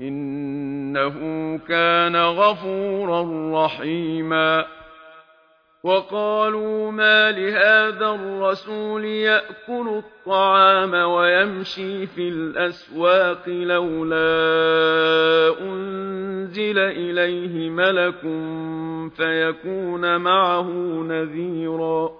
إنه كان غفورا رحيما. وقالوا ما لهذا الرسول يأكل الطعام ويمشي في الأسواق لولا أنزل إليه ملك فيكون معه نذيرا.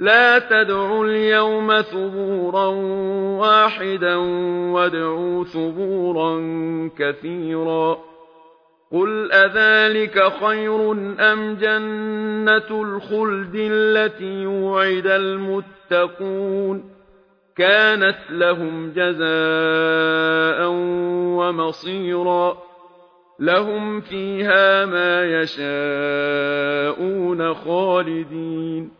لا تدعوا اليوم ثبورا واحدا وادعوا ثبورا كثيرا. قل أذلك خير أم جنة الخلد التي وعد المتقون؟ كانت لهم جزاء ومصيرا. لهم فيها ما يشاءون خالدين.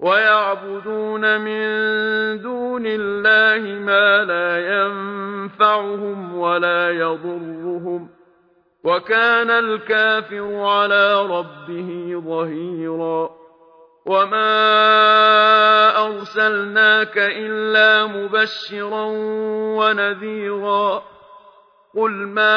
ويعبدون من دون الله ما لا ينفعهم ولا يضرهم وكان الكافر على ربه ظهيرا وما أرسلناك إلا مبشرا ونذيرا قل ما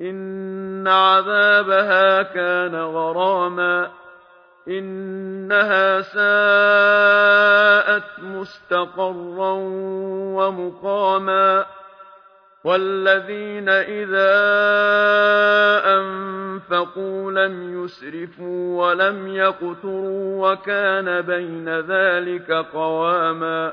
إن عذابها كان غراما إنها ساءت مستقرا ومقاما والذين إذا أنفقوا لم يسرفوا ولم يقتروا وكان بين ذلك قواما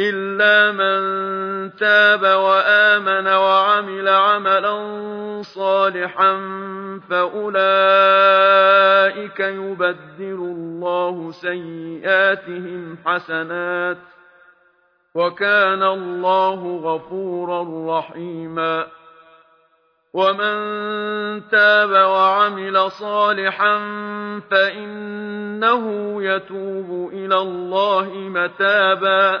إلا من تاب وآمن وعمل عملا صالحا فأولئك يبدل الله سيئاتهم حسنات وكان الله غفورا رحيما ومن تاب وعمل صالحا فإنه يتوب إلى الله متابا